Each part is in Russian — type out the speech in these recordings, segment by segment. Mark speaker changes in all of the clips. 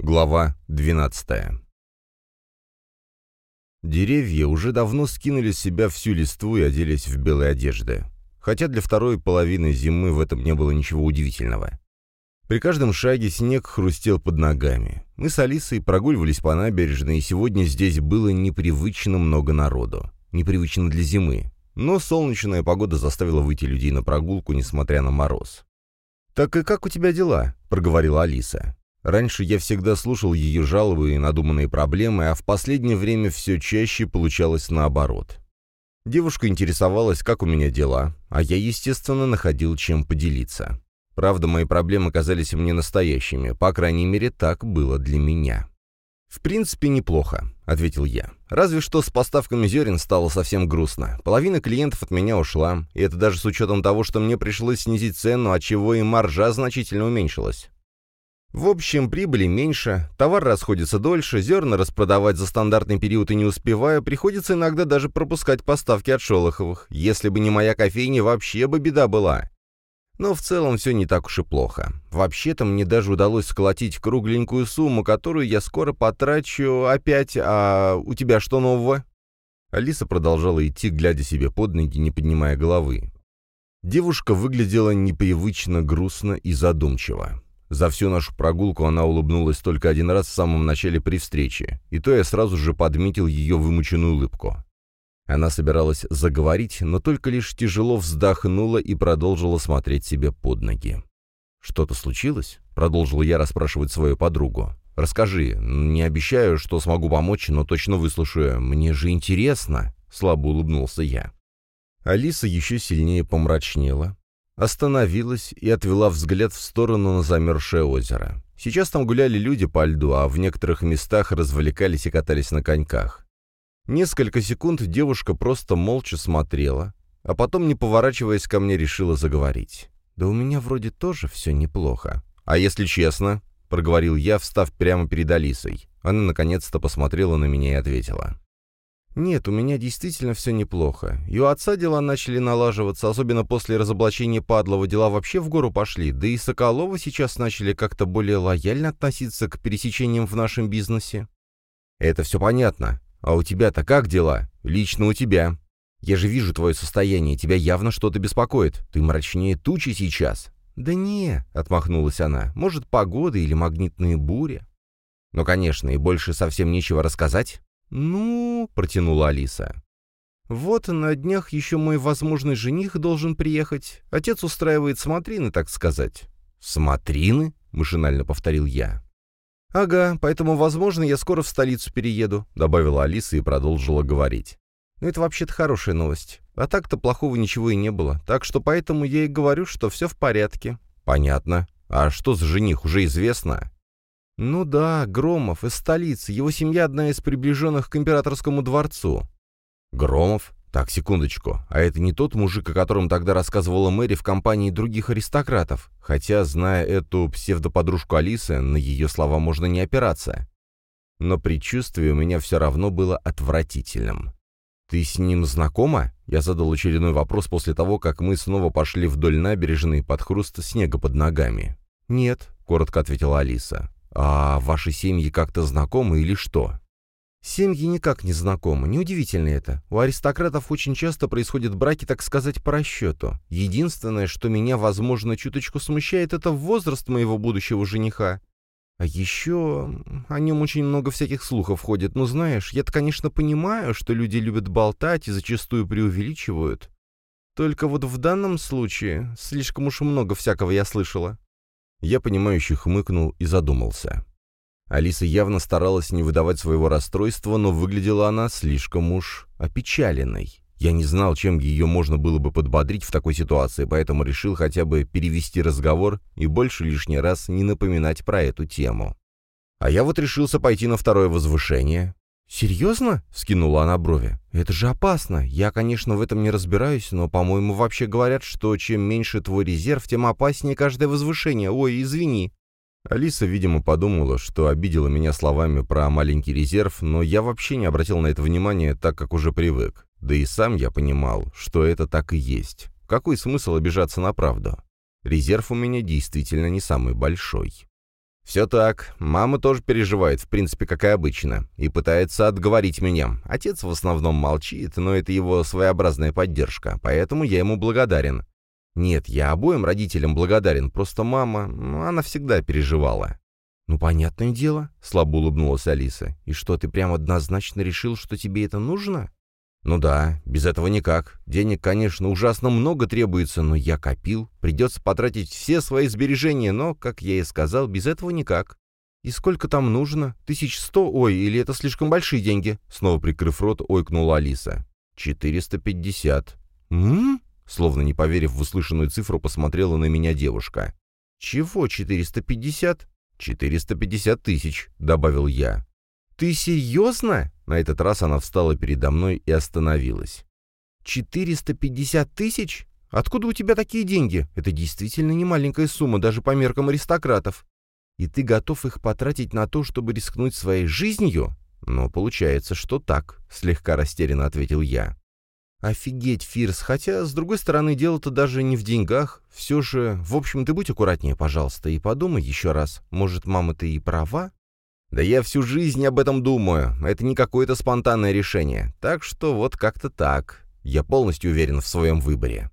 Speaker 1: Глава 12 Деревья уже давно скинули с себя всю листву и оделись в белые одежды. Хотя для второй половины зимы в этом не было ничего удивительного. При каждом шаге снег хрустел под ногами. Мы с Алисой прогуливались по набережной, и сегодня здесь было непривычно много народу. Непривычно для зимы. Но солнечная погода заставила выйти людей на прогулку, несмотря на мороз. «Так и как у тебя дела?» — проговорила Алиса. Раньше я всегда слушал ее жалобы и надуманные проблемы, а в последнее время все чаще получалось наоборот. Девушка интересовалась, как у меня дела, а я, естественно, находил чем поделиться. Правда, мои проблемы казались мне настоящими, по крайней мере, так было для меня. «В принципе, неплохо», — ответил я. «Разве что с поставками зерен стало совсем грустно. Половина клиентов от меня ушла, и это даже с учетом того, что мне пришлось снизить цену, отчего и маржа значительно уменьшилась. В общем, прибыли меньше, товар расходится дольше, зерна распродавать за стандартный период и не успевая, приходится иногда даже пропускать поставки от Шолоховых. Если бы не моя кофейня, вообще бы беда была. Но в целом все не так уж и плохо. Вообще-то мне даже удалось сколотить кругленькую сумму, которую я скоро потрачу опять, а у тебя что нового?» Алиса продолжала идти, глядя себе под ноги, не поднимая головы. Девушка выглядела непривычно грустно и задумчиво. За всю нашу прогулку она улыбнулась только один раз в самом начале при встрече, и то я сразу же подметил ее вымученную улыбку. Она собиралась заговорить, но только лишь тяжело вздохнула и продолжила смотреть себе под ноги. «Что-то случилось?» — продолжил я расспрашивать свою подругу. «Расскажи. Не обещаю, что смогу помочь, но точно выслушаю. Мне же интересно!» — слабо улыбнулся я. Алиса еще сильнее помрачнела, остановилась и отвела взгляд в сторону на замерзшее озеро. Сейчас там гуляли люди по льду, а в некоторых местах развлекались и катались на коньках. Несколько секунд девушка просто молча смотрела, а потом, не поворачиваясь ко мне, решила заговорить. «Да у меня вроде тоже все неплохо. А если честно?» — проговорил я, встав прямо перед Алисой. Она наконец-то посмотрела на меня и ответила. «Нет, у меня действительно все неплохо. И у отца дела начали налаживаться, особенно после разоблачения Падлова дела вообще в гору пошли, да и Соколова сейчас начали как-то более лояльно относиться к пересечениям в нашем бизнесе». «Это все понятно. А у тебя-то как дела? Лично у тебя. Я же вижу твое состояние, тебя явно что-то беспокоит. Ты мрачнее тучи сейчас». «Да не», — отмахнулась она, — «может, погода или магнитные бури?» «Ну, конечно, и больше совсем нечего рассказать». «Ну...» — протянула Алиса. «Вот на днях еще мой возможный жених должен приехать. Отец устраивает смотрины, так сказать». «Смотрины?» — машинально повторил я. «Ага, поэтому, возможно, я скоро в столицу перееду», — добавила Алиса и продолжила говорить. «Но это вообще-то хорошая новость. А так-то плохого ничего и не было. Так что поэтому я и говорю, что все в порядке». «Понятно. А что за жених, уже известно?» «Ну да, Громов, из столицы. Его семья одна из приближенных к императорскому дворцу». «Громов? Так, секундочку. А это не тот мужик, о котором тогда рассказывала Мэри в компании других аристократов? Хотя, зная эту псевдоподружку Алисы, на ее слова можно не опираться. Но предчувствие у меня все равно было отвратительным. «Ты с ним знакома?» Я задал очередной вопрос после того, как мы снова пошли вдоль набережной под хруст снега под ногами. «Нет», — коротко ответила Алиса. «А ваши семьи как-то знакомы или что?» «Семьи никак не знакомы. Неудивительно это. У аристократов очень часто происходят браки, так сказать, по расчету. Единственное, что меня, возможно, чуточку смущает, это возраст моего будущего жениха. А еще о нем очень много всяких слухов ходит. Ну, знаешь, я-то, конечно, понимаю, что люди любят болтать и зачастую преувеличивают. Только вот в данном случае слишком уж много всякого я слышала. Я, понимающе хмыкнул и задумался. Алиса явно старалась не выдавать своего расстройства, но выглядела она слишком уж опечаленной. Я не знал, чем ее можно было бы подбодрить в такой ситуации, поэтому решил хотя бы перевести разговор и больше лишний раз не напоминать про эту тему. А я вот решился пойти на второе возвышение. «Серьезно?» — скинула она брови. «Это же опасно. Я, конечно, в этом не разбираюсь, но, по-моему, вообще говорят, что чем меньше твой резерв, тем опаснее каждое возвышение. Ой, извини». Алиса, видимо, подумала, что обидела меня словами про маленький резерв, но я вообще не обратил на это внимания, так как уже привык. Да и сам я понимал, что это так и есть. Какой смысл обижаться на правду? Резерв у меня действительно не самый большой. «Все так. Мама тоже переживает, в принципе, как и обычно, и пытается отговорить меня. Отец в основном молчит, но это его своеобразная поддержка, поэтому я ему благодарен. Нет, я обоим родителям благодарен, просто мама, ну, она всегда переживала». «Ну, понятное дело», — слабо улыбнулась Алиса. «И что, ты прям однозначно решил, что тебе это нужно?» «Ну да, без этого никак. Денег, конечно, ужасно много требуется, но я копил. Придется потратить все свои сбережения, но, как я и сказал, без этого никак». «И сколько там нужно? Тысяч сто? Ой, или это слишком большие деньги?» Снова прикрыв рот, ойкнула Алиса. «Четыреста пятьдесят». «М?» Словно не поверив в услышанную цифру, посмотрела на меня девушка. «Чего четыреста пятьдесят?» «Четыреста пятьдесят тысяч», — добавил я. «Ты серьезно?» На этот раз она встала передо мной и остановилась. «Четыреста пятьдесят тысяч? Откуда у тебя такие деньги? Это действительно не маленькая сумма даже по меркам аристократов. И ты готов их потратить на то, чтобы рискнуть своей жизнью?» «Ну, получается, что так», — слегка растерянно ответил я. «Офигеть, Фирс, хотя, с другой стороны, дело-то даже не в деньгах. Все же, в общем, ты будь аккуратнее, пожалуйста, и подумай еще раз. Может, мама, ты и права?» Да я всю жизнь об этом думаю. Это не какое-то спонтанное решение. Так что вот как-то так. Я полностью уверен в своем выборе.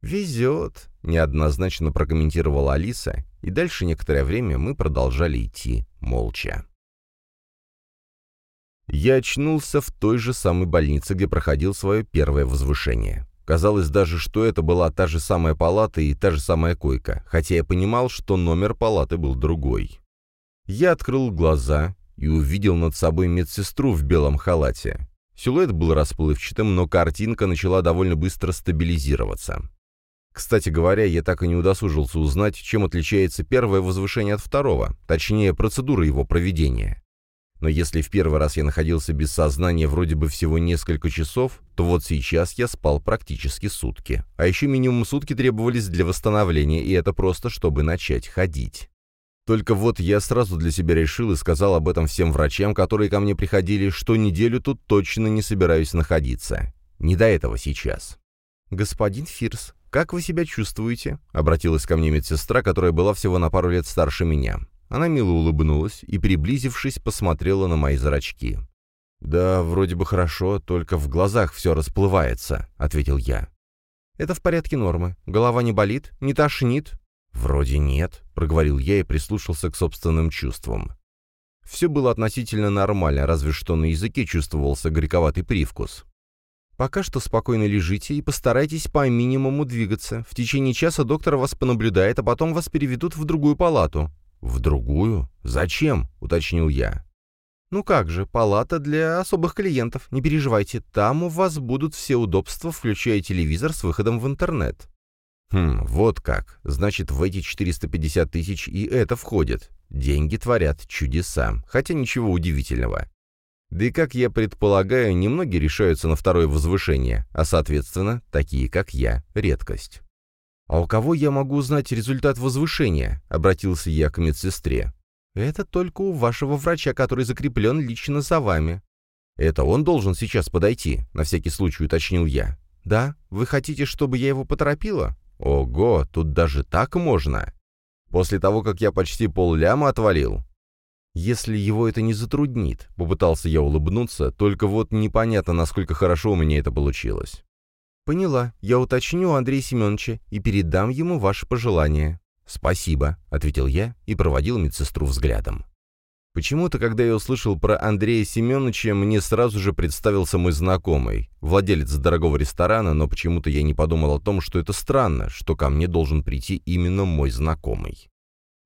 Speaker 1: «Везет», — неоднозначно прокомментировала Алиса, и дальше некоторое время мы продолжали идти молча. Я очнулся в той же самой больнице, где проходил свое первое возвышение. Казалось даже, что это была та же самая палата и та же самая койка, хотя я понимал, что номер палаты был другой. Я открыл глаза и увидел над собой медсестру в белом халате. Силуэт был расплывчатым, но картинка начала довольно быстро стабилизироваться. Кстати говоря, я так и не удосужился узнать, чем отличается первое возвышение от второго, точнее, процедура его проведения. Но если в первый раз я находился без сознания вроде бы всего несколько часов, то вот сейчас я спал практически сутки. А еще минимум сутки требовались для восстановления, и это просто чтобы начать ходить. Только вот я сразу для себя решил и сказал об этом всем врачам, которые ко мне приходили, что неделю тут точно не собираюсь находиться. Не до этого сейчас. «Господин Фирс, как вы себя чувствуете?» — обратилась ко мне медсестра, которая была всего на пару лет старше меня. Она мило улыбнулась и, приблизившись, посмотрела на мои зрачки. «Да, вроде бы хорошо, только в глазах все расплывается», — ответил я. «Это в порядке нормы. Голова не болит, не тошнит, «Вроде нет», — проговорил я и прислушался к собственным чувствам. Все было относительно нормально, разве что на языке чувствовался горьковатый привкус. «Пока что спокойно лежите и постарайтесь по минимуму двигаться. В течение часа доктор вас понаблюдает, а потом вас переведут в другую палату». «В другую? Зачем?» — уточнил я. «Ну как же, палата для особых клиентов. Не переживайте, там у вас будут все удобства, включая телевизор с выходом в интернет. Хм, вот как. Значит, в эти 450 тысяч и это входит. Деньги творят чудеса, хотя ничего удивительного. Да и, как я предполагаю, немногие решаются на второе возвышение, а, соответственно, такие, как я, редкость. «А у кого я могу узнать результат возвышения?» — обратился я к медсестре. «Это только у вашего врача, который закреплен лично за вами». «Это он должен сейчас подойти?» — на всякий случай уточнил я. «Да? Вы хотите, чтобы я его поторопила?» Ого, тут даже так можно? После того, как я почти полляма отвалил? Если его это не затруднит, попытался я улыбнуться, только вот непонятно, насколько хорошо у меня это получилось. «Поняла. Я уточню у Андрея Семеновича и передам ему ваши пожелания». «Спасибо», — ответил я и проводил медсестру взглядом. Почему-то, когда я услышал про Андрея Семеновича, мне сразу же представился мой знакомый, владелец дорогого ресторана, но почему-то я не подумал о том, что это странно, что ко мне должен прийти именно мой знакомый.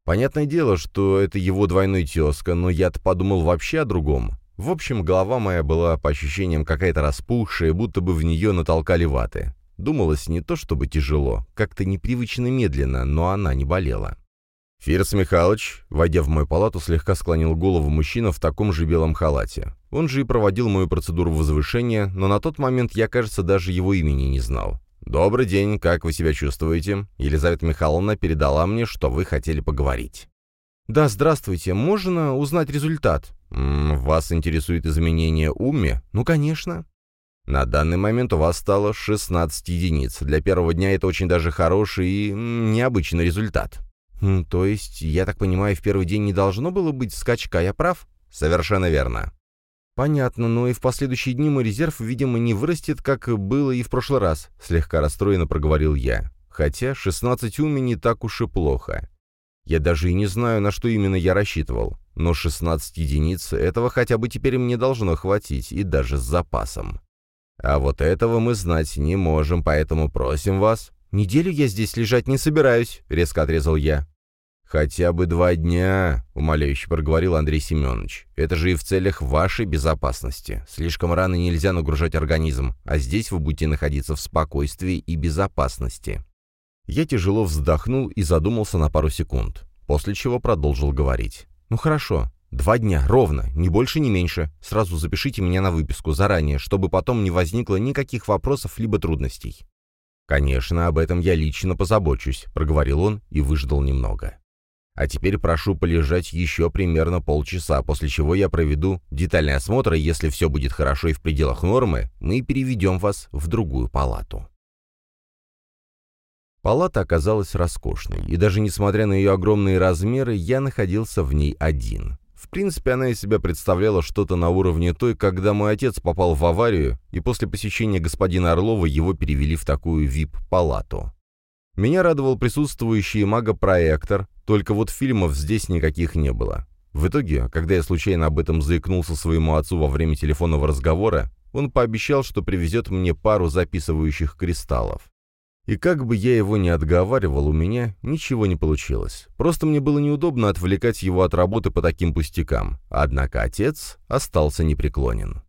Speaker 1: Понятное дело, что это его двойной тезка, но я-то подумал вообще о другом. В общем, голова моя была по ощущениям какая-то распухшая, будто бы в нее натолкали ваты. Думалось не то чтобы тяжело, как-то непривычно медленно, но она не болела. Фирс Михайлович, войдя в мою палату, слегка склонил голову мужчина в таком же белом халате. Он же и проводил мою процедуру возвышения, но на тот момент я, кажется, даже его имени не знал. «Добрый день, как вы себя чувствуете? Елизавета Михайловна передала мне, что вы хотели поговорить». «Да, здравствуйте. Можно узнать результат?» М -м, «Вас интересует изменение уме?» «Ну, конечно». На данный момент у вас стало 16 единиц. Для первого дня это очень даже хороший и необычный результат. «То есть, я так понимаю, в первый день не должно было быть скачка, я прав?»
Speaker 2: «Совершенно верно».
Speaker 1: «Понятно, но и в последующие дни мой резерв, видимо, не вырастет, как было и в прошлый раз», — слегка расстроенно проговорил я. «Хотя 16 уми не так уж и плохо. Я даже и не знаю, на что именно я рассчитывал, но 16 единиц этого хотя бы теперь мне должно хватить, и даже с запасом. А вот этого мы знать не можем, поэтому просим вас, «Неделю я здесь лежать не собираюсь», — резко отрезал я. «Хотя бы два дня», — умоляюще проговорил Андрей Семенович. «Это же и в целях вашей безопасности. Слишком рано нельзя нагружать организм, а здесь вы будете находиться в спокойствии и безопасности». Я тяжело вздохнул и задумался на пару секунд, после чего продолжил говорить. «Ну хорошо, два дня, ровно, ни больше, ни меньше. Сразу запишите меня на выписку заранее, чтобы потом не возникло никаких вопросов либо трудностей. «Конечно, об этом я лично позабочусь», — проговорил он и выждал немного. «А теперь прошу полежать еще примерно полчаса, после чего я проведу детальный осмотр, и если все будет хорошо и в пределах нормы, мы переведем вас в другую палату». Палата оказалась роскошной, и даже несмотря на ее огромные размеры, я находился в ней один. В принципе, она из себя представляла что-то на уровне той, когда мой отец попал в аварию, и после посещения господина Орлова его перевели в такую вип-палату. Меня радовал присутствующий магопроектор, только вот фильмов здесь никаких не было. В итоге, когда я случайно об этом заикнулся своему отцу во время телефонного разговора, он пообещал, что привезет мне пару записывающих кристаллов. И как бы я его ни отговаривал, у меня ничего не получилось. Просто мне было неудобно отвлекать его от работы по таким пустякам. Однако отец остался непреклонен.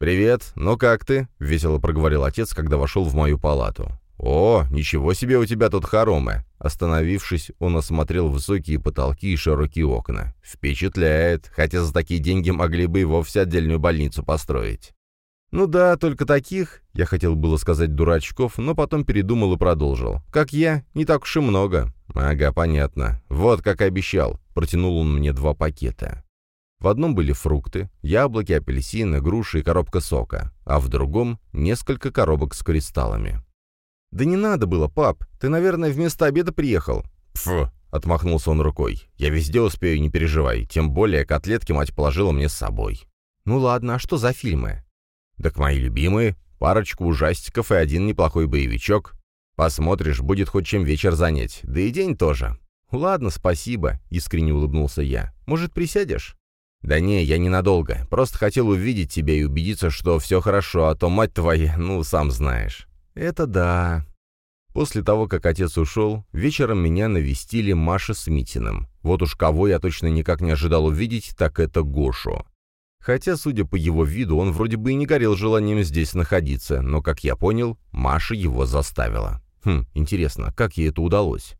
Speaker 1: «Привет, ну как ты?» — весело проговорил отец, когда вошел в мою палату. «О, ничего себе у тебя тут хоромы!» Остановившись, он осмотрел высокие потолки и широкие окна. «Впечатляет, хотя за такие деньги могли бы и вовсе отдельную больницу построить». «Ну да, только таких...» Я хотел было сказать дурачков, но потом передумал и продолжил. «Как я, не так уж и много». «Ага, понятно. Вот как и обещал». Протянул он мне два пакета. В одном были фрукты, яблоки, апельсины, груши и коробка сока, а в другом — несколько коробок с кристаллами. «Да не надо было, пап. Ты, наверное, вместо обеда приехал». «Пф!» — отмахнулся он рукой. «Я везде успею, не переживай. Тем более котлетки мать положила мне с собой». «Ну ладно, а что за фильмы?» Так мои любимые, парочку ужастиков и один неплохой боевичок. Посмотришь, будет хоть чем вечер занять, да и день тоже. Ладно, спасибо, искренне улыбнулся я. Может, присядешь? «Да не, я ненадолго. Просто хотел увидеть тебя и убедиться, что все хорошо, а то, мать твоя, ну, сам знаешь». «Это да». После того, как отец ушел, вечером меня навестили Маша с Митиным. Вот уж кого я точно никак не ожидал увидеть, так это Гошу. Хотя, судя по его виду, он вроде бы и не горел желанием здесь находиться, но, как я понял, Маша его заставила. Хм, интересно, как ей это удалось?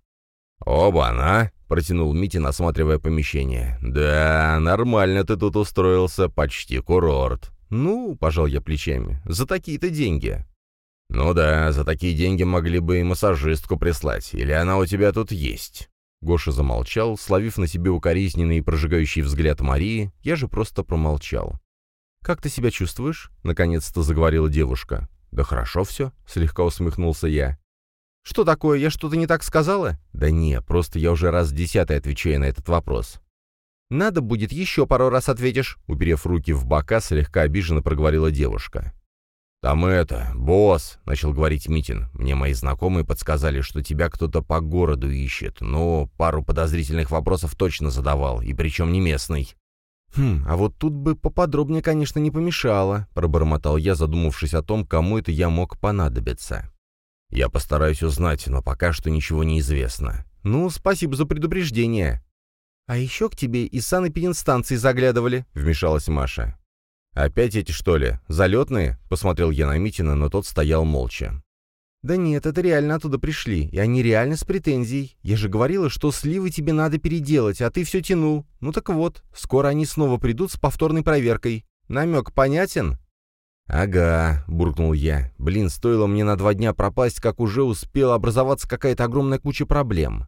Speaker 1: «Оба-на!» — протянул Митин, осматривая помещение. «Да, нормально ты тут устроился, почти курорт». «Ну», — пожал я плечами, — «за такие-то деньги». «Ну да, за такие деньги могли бы и массажистку прислать, или она у тебя тут есть». Гоша замолчал, словив на себе укоризненный и прожигающий взгляд Марии, я же просто промолчал. «Как ты себя чувствуешь?» — наконец-то заговорила девушка. «Да хорошо все», — слегка усмехнулся я. «Что такое, я что-то не так сказала?» «Да не, просто я уже раз десятый отвечаю на этот вопрос». «Надо будет, еще пару раз ответишь», — уперев руки в бока, слегка обиженно проговорила девушка. «Там это, босс», — начал говорить Митин. «Мне мои знакомые подсказали, что тебя кто-то по городу ищет, но пару подозрительных вопросов точно задавал, и причем не местный». «Хм, а вот тут бы поподробнее, конечно, не помешало», — пробормотал я, задумавшись о том, кому это я мог понадобиться. «Я постараюсь узнать, но пока что ничего не известно». «Ну, спасибо за предупреждение». «А еще к тебе из санэпидинстанции заглядывали», — вмешалась Маша. «Опять эти, что ли? Залетные?» — посмотрел я на Митина, но тот стоял молча. «Да нет, это реально оттуда пришли, и они реально с претензией. Я же говорила, что сливы тебе надо переделать, а ты все тянул. Ну так вот, скоро они снова придут с повторной проверкой. Намек понятен?» «Ага», — буркнул я. «Блин, стоило мне на два дня пропасть, как уже успела образоваться какая-то огромная куча проблем.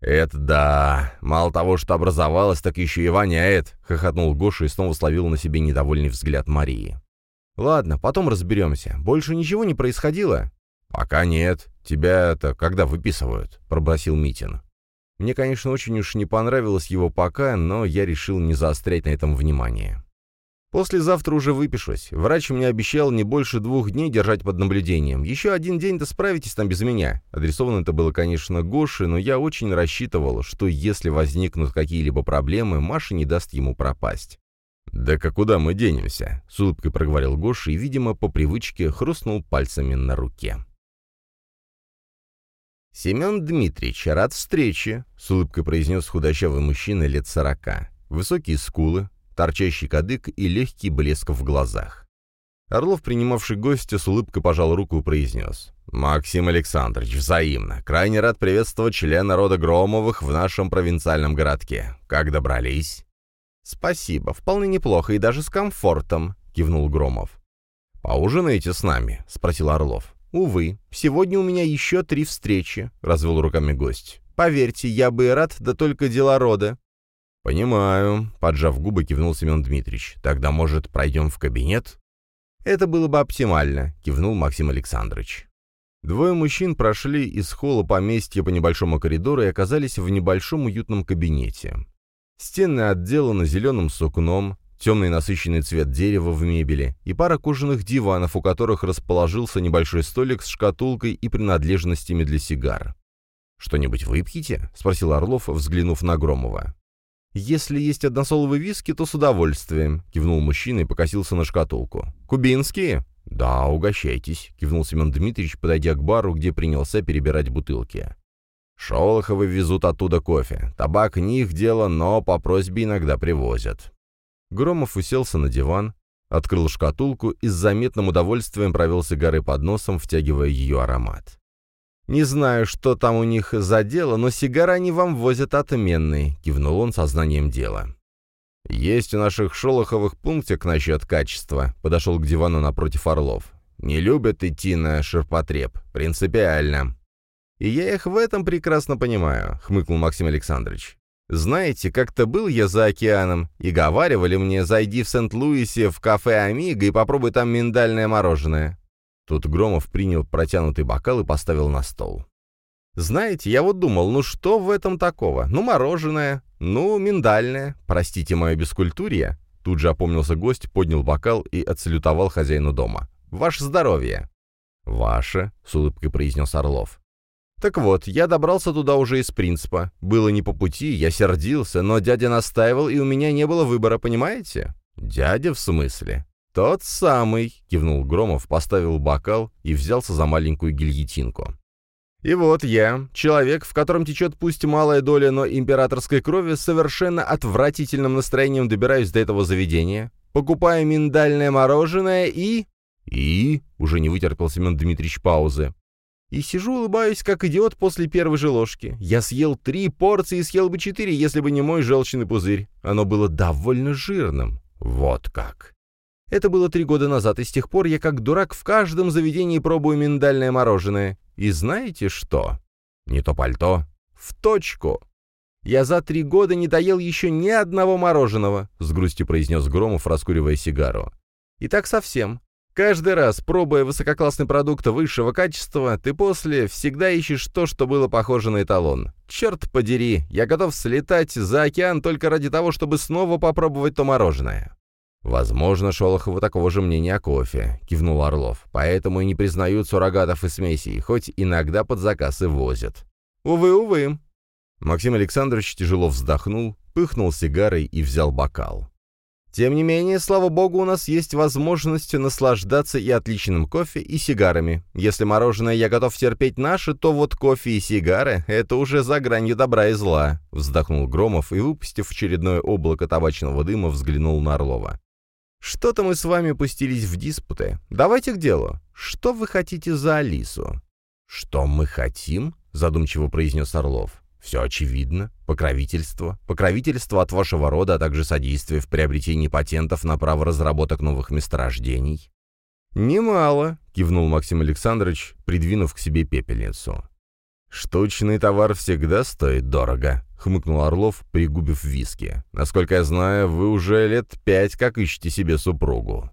Speaker 1: «Это да! Мало того, что образовалось, так еще и воняет!» — хохотнул Гоша и снова словил на себе недовольный взгляд Марии. «Ладно, потом разберемся. Больше ничего не происходило?» «Пока нет. Тебя это когда выписывают?» — пробросил Митин. Мне, конечно, очень уж не понравилось его пока, но я решил не заострять на этом внимание. Послезавтра уже выпишусь. Врач мне обещал не больше двух дней держать под наблюдением. Еще один день-то справитесь там без меня. Адресовано это было, конечно, Гоше, но я очень рассчитывал, что если возникнут какие-либо проблемы, Маша не даст ему пропасть. «Да как куда мы денемся?» — с улыбкой проговорил Гоша и, видимо, по привычке хрустнул пальцами на руке. «Семен Дмитриевич, рад встрече», — с улыбкой произнес худощавый мужчина лет сорока. Высокие скулы, торчащий кадык и легкий блеск в глазах. Орлов, принимавший гостя, с улыбкой пожал руку и произнес. «Максим Александрович, взаимно. Крайне рад приветствовать члена рода Громовых в нашем провинциальном городке. Как добрались?» «Спасибо, вполне неплохо и даже с комфортом», — кивнул Громов. «Поужинаете с нами?» — спросил Орлов. «Увы, сегодня у меня еще три встречи», — развел руками гость. «Поверьте, я бы и рад, да только дела рода». «Понимаю», — поджав губы, кивнул Семен Дмитриевич. «Тогда, может, пройдем в кабинет?» «Это было бы оптимально», — кивнул Максим Александрович. Двое мужчин прошли из холла поместья по небольшому коридору и оказались в небольшом уютном кабинете. Стены отделаны зеленым сукном, темный насыщенный цвет дерева в мебели и пара кожаных диванов, у которых расположился небольшой столик с шкатулкой и принадлежностями для сигар. «Что-нибудь выпьете?» — спросил Орлов, взглянув на Громова. «Если есть односоловый виски, то с удовольствием», — кивнул мужчина и покосился на шкатулку. «Кубинские?» «Да, угощайтесь», — кивнул Семен Дмитриевич, подойдя к бару, где принялся перебирать бутылки. «Шолоховы везут оттуда кофе. Табак не их дело, но по просьбе иногда привозят». Громов уселся на диван, открыл шкатулку и с заметным удовольствием провел сигарой под носом, втягивая ее аромат. «Не знаю, что там у них за дело, но сигары они вам возят отменные», — кивнул он сознанием дела. «Есть у наших Шолоховых пунктик насчет качества», — подошел к дивану напротив Орлов. «Не любят идти на ширпотреб. Принципиально». «И я их в этом прекрасно понимаю», — хмыкнул Максим Александрович. «Знаете, как-то был я за океаном, и говаривали мне, зайди в Сент-Луисе в кафе «Амиго» и попробуй там миндальное мороженое. Тут Громов принял протянутый бокал и поставил на стол. «Знаете, я вот думал, ну что в этом такого? Ну, мороженое, ну, миндальное, простите мое бескультурье». Тут же опомнился гость, поднял бокал и отсалютовал хозяину дома. «Ваше здоровье!» «Ваше», — с улыбкой произнес Орлов. «Так вот, я добрался туда уже из принципа. Было не по пути, я сердился, но дядя настаивал, и у меня не было выбора, понимаете?» «Дядя в смысле?» «Тот самый», — кивнул Громов, поставил бокал и взялся за маленькую гильотинку. «И вот я, человек, в котором течет пусть малая доля, но императорской крови, с совершенно отвратительным настроением добираюсь до этого заведения, покупаю миндальное мороженое и...» «И?» — уже не вытерпел Семен Дмитриевич паузы. И сижу, улыбаюсь, как идиот после первой же ложки. Я съел три порции и съел бы четыре, если бы не мой желчный пузырь. Оно было довольно жирным. Вот как. Это было три года назад, и с тех пор я как дурак в каждом заведении пробую миндальное мороженое. И знаете что? Не то пальто. В точку. Я за три года не доел еще ни одного мороженого, с грустью произнес Громов, раскуривая сигару. И так совсем. Каждый раз, пробуя высококлассный продукт высшего качества, ты после всегда ищешь то, что было похоже на эталон. Черт подери, я готов слетать за океан только ради того, чтобы снова попробовать то мороженое. «Возможно, Шолохову такого же мнения о кофе», — кивнул Орлов. «Поэтому и не признают суррогатов и смесей, хоть иногда под заказ и возят». «Увы, увы». Максим Александрович тяжело вздохнул, пыхнул сигарой и взял бокал. «Тем не менее, слава богу, у нас есть возможность наслаждаться и отличным кофе, и сигарами. Если мороженое я готов терпеть наше, то вот кофе и сигары — это уже за гранью добра и зла», — вздохнул Громов и, выпустив очередное облако табачного дыма, взглянул на Орлова. Что-то мы с вами пустились в диспуты. Давайте к делу. Что вы хотите за Алису?» «Что мы хотим?» — задумчиво произнес Орлов. «Все очевидно. Покровительство. Покровительство от вашего рода, а также содействие в приобретении патентов на право разработок новых месторождений». «Немало», — кивнул Максим Александрович, придвинув к себе пепельницу. «Штучный товар всегда стоит дорого», — хмыкнул Орлов, пригубив виски. «Насколько я знаю, вы уже лет пять как ищете себе супругу».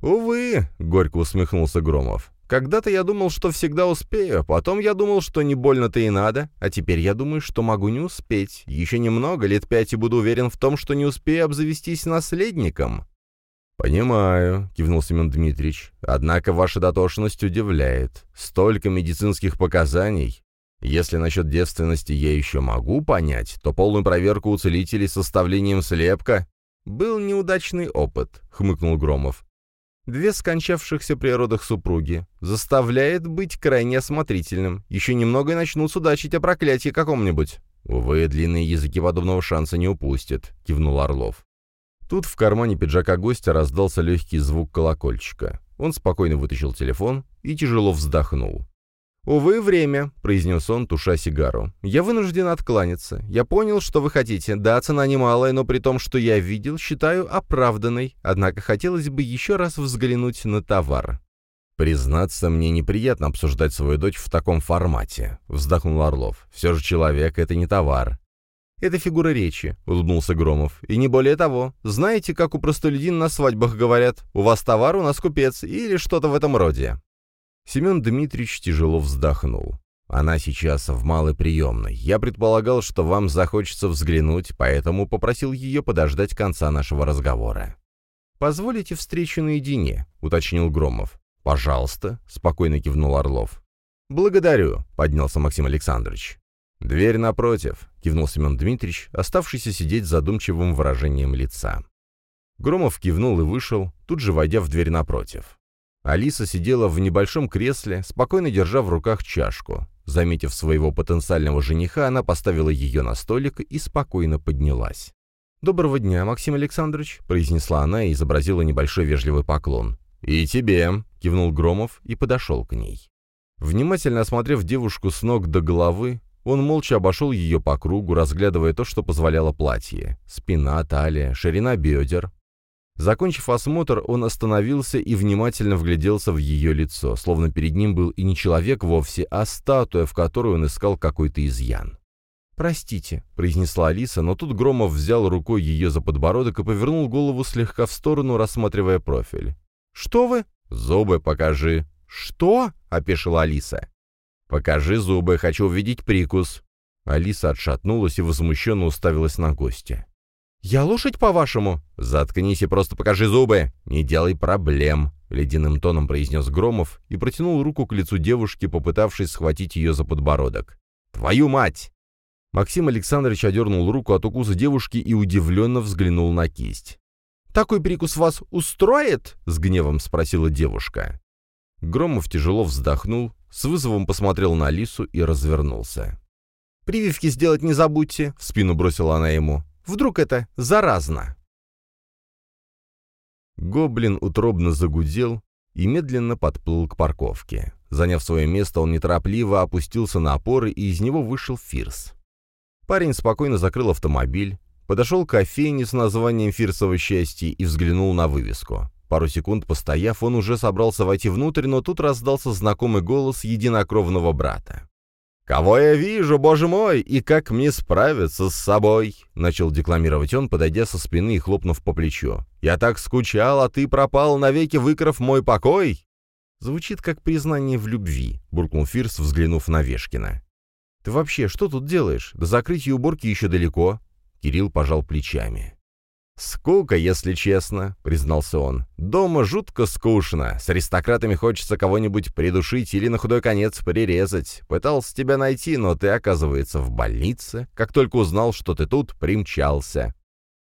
Speaker 1: «Увы», — горько усмехнулся Громов. Когда-то я думал, что всегда успею, потом я думал, что не больно-то и надо, а теперь я думаю, что могу не успеть. Еще немного, лет пять, и буду уверен в том, что не успею обзавестись наследником». «Понимаю», — кивнул Семен Дмитриевич. «Однако ваша дотошность удивляет. Столько медицинских показаний. Если насчет девственности я еще могу понять, то полную проверку у целителей с составлением слепка...» «Был неудачный опыт», — хмыкнул Громов две скончавшихся при родах супруги, заставляет быть крайне осмотрительным. Еще немного и начнут судачить о проклятии каком-нибудь. «Увы, длинные языки подобного шанса не упустят», — кивнул Орлов. Тут в кармане пиджака гостя раздался легкий звук колокольчика. Он спокойно вытащил телефон и тяжело вздохнул. «Увы, время», — произнес он, туша сигару. «Я вынужден откланяться. Я понял, что вы хотите. Да, цена немалая, но при том, что я видел, считаю оправданной. Однако хотелось бы еще раз взглянуть на товар». «Признаться, мне неприятно обсуждать свою дочь в таком формате», — вздохнул Орлов. «Все же человек — это не товар». «Это фигура речи», — улыбнулся Громов. «И не более того. Знаете, как у простолюдин на свадьбах говорят? У вас товар, у нас купец, или что-то в этом роде?» Семен Дмитриевич тяжело вздохнул. «Она сейчас в малой приемной. Я предполагал, что вам захочется взглянуть, поэтому попросил ее подождать конца нашего разговора». «Позволите встречу наедине», — уточнил Громов. «Пожалуйста», — спокойно кивнул Орлов. «Благодарю», — поднялся Максим Александрович. «Дверь напротив», — кивнул Семен Дмитриевич, оставшийся сидеть задумчивым выражением лица. Громов кивнул и вышел, тут же войдя в дверь напротив. Алиса сидела в небольшом кресле, спокойно держа в руках чашку. Заметив своего потенциального жениха, она поставила ее на столик и спокойно поднялась. «Доброго дня, Максим Александрович», — произнесла она и изобразила небольшой вежливый поклон. «И тебе», — кивнул Громов и подошел к ней. Внимательно осмотрев девушку с ног до головы, он молча обошел ее по кругу, разглядывая то, что позволяло платье. Спина, талия, ширина бедер, Закончив осмотр, он остановился и внимательно вгляделся в ее лицо, словно перед ним был и не человек вовсе, а статуя, в которой он искал какой-то изъян. «Простите», — произнесла Алиса, но тут Громов взял рукой ее за подбородок и повернул голову слегка в сторону, рассматривая профиль. «Что вы?» «Зубы покажи». «Что?» — опешила Алиса. «Покажи зубы, хочу увидеть прикус». Алиса отшатнулась и возмущенно уставилась на гостя. «Я лошадь, по-вашему?» «Заткнись и просто покажи зубы! Не делай проблем!» — ледяным тоном произнес Громов и протянул руку к лицу девушки, попытавшись схватить ее за подбородок. «Твою мать!» Максим Александрович одернул руку от укуса девушки и удивленно взглянул на кисть. «Такой прикус вас устроит?» — с гневом спросила девушка. Громов тяжело вздохнул, с вызовом посмотрел на Алису и развернулся. «Прививки сделать не забудьте», — в спину бросила она ему. Вдруг это заразно?» Гоблин утробно загудел и медленно подплыл к парковке. Заняв свое место, он неторопливо опустился на опоры, и из него вышел Фирс. Парень спокойно закрыл автомобиль, подошел к кофейне с названием «Фирсово счастье» и взглянул на вывеску. Пару секунд постояв, он уже собрался войти внутрь, но тут раздался знакомый голос единокровного брата. «Кого я вижу, боже мой, и как мне справиться с собой?» — начал декламировать он, подойдя со спины и хлопнув по плечу. «Я так скучал, а ты пропал, навеки выкрав мой покой!» «Звучит как признание в любви», — буркнул Фирс, взглянув на Вешкина. «Ты вообще что тут делаешь? До закрытия уборки еще далеко». Кирилл пожал плечами. «Скука, если честно», — признался он. «Дома жутко скучно. С аристократами хочется кого-нибудь придушить или на худой конец прирезать. Пытался тебя найти, но ты, оказывается, в больнице. Как только узнал, что ты тут, примчался».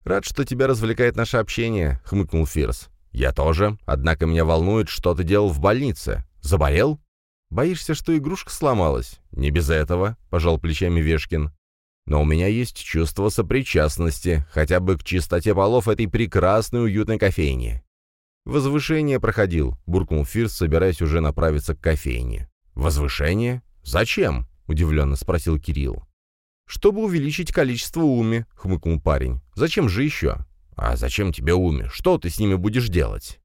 Speaker 1: «Рад, что тебя развлекает наше общение», — хмыкнул Фирс. «Я тоже. Однако меня волнует, что ты делал в больнице. Заболел?» «Боишься, что игрушка сломалась?» «Не без этого», — пожал плечами Вешкин. Но у меня есть чувство сопричастности, хотя бы к чистоте полов этой прекрасной уютной кофейни. «Возвышение проходил», — буркнул Фирс, собираясь уже направиться к кофейне. «Возвышение? Зачем?» — удивленно спросил Кирилл. «Чтобы увеличить количество уми», — хмыкнул парень. «Зачем же еще?» «А зачем тебе уми? Что ты с ними будешь делать?»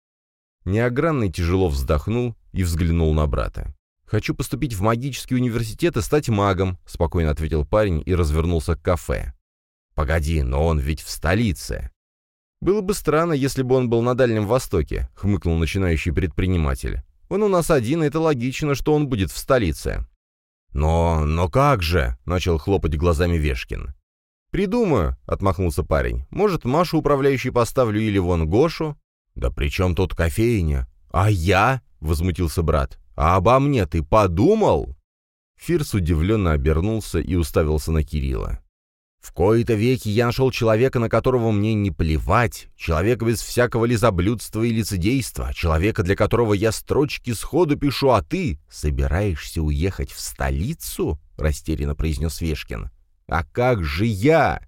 Speaker 1: Неогранный тяжело вздохнул и взглянул на брата. «Хочу поступить в магический университет и стать магом», — спокойно ответил парень и развернулся к кафе. «Погоди, но он ведь в столице». «Было бы странно, если бы он был на Дальнем Востоке», — хмыкнул начинающий предприниматель. Он у нас один, и это логично, что он будет в столице». «Но... но как же?» — начал хлопать глазами Вешкин. «Придумаю», — отмахнулся парень. «Может, Машу управляющей поставлю или вон Гошу?» «Да при чем тут кофейня?» «А я?» — возмутился брат. «А обо мне ты подумал?» Фирс удивленно обернулся и уставился на Кирилла. В кои-то веки я нашел человека, на которого мне не плевать, человека без всякого лизоблюдства и лицедейства, человека, для которого я строчки сходу пишу, а ты собираешься уехать в столицу?» — растерянно произнес Вешкин. «А как же я?»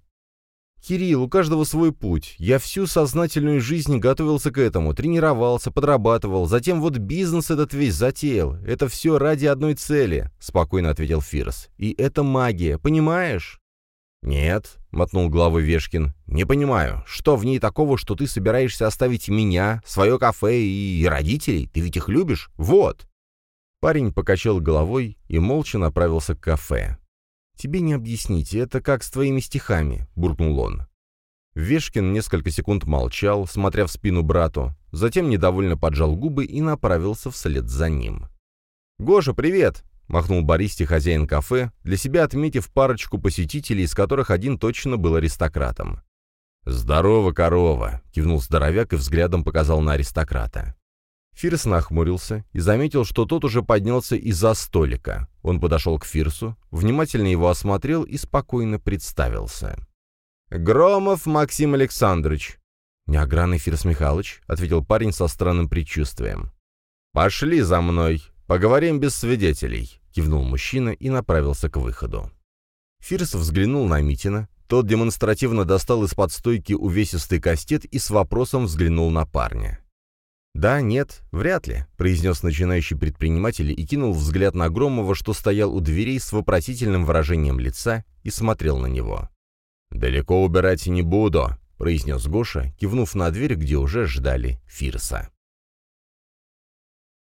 Speaker 1: «Кирилл, у каждого свой путь. Я всю сознательную жизнь готовился к этому, тренировался, подрабатывал, затем вот бизнес этот весь затеял. Это все ради одной цели», — спокойно ответил Фирс. «И это магия, понимаешь?» «Нет», — мотнул головой Вешкин, — «не понимаю, что в ней такого, что ты собираешься оставить меня, свое кафе и родителей? Ты ведь их любишь? Вот!» Парень покачал головой и молча направился к кафе. «Тебе не объяснить, это как с твоими стихами», — буркнул он. Вешкин несколько секунд молчал, смотря в спину брату, затем недовольно поджал губы и направился вслед за ним. «Гоша, привет!» махнул Бористи хозяин кафе, для себя отметив парочку посетителей, из которых один точно был аристократом. «Здорово, корова!» — кивнул здоровяк и взглядом показал на аристократа. Фирс нахмурился и заметил, что тот уже поднялся из-за столика. Он подошел к Фирсу, внимательно его осмотрел и спокойно представился. «Громов Максим Александрович». «Неогранный Фирс Михайлович», — ответил парень со странным предчувствием. «Пошли за мной, поговорим без свидетелей». — кивнул мужчина и направился к выходу. Фирс взглянул на Митина. Тот демонстративно достал из-под стойки увесистый кастет и с вопросом взглянул на парня. «Да, нет, вряд ли», — произнес начинающий предприниматель и кинул взгляд на Громова, что стоял у дверей с вопросительным выражением лица и смотрел на него. «Далеко убирать не буду», — произнес Гоша, кивнув на дверь, где уже ждали Фирса.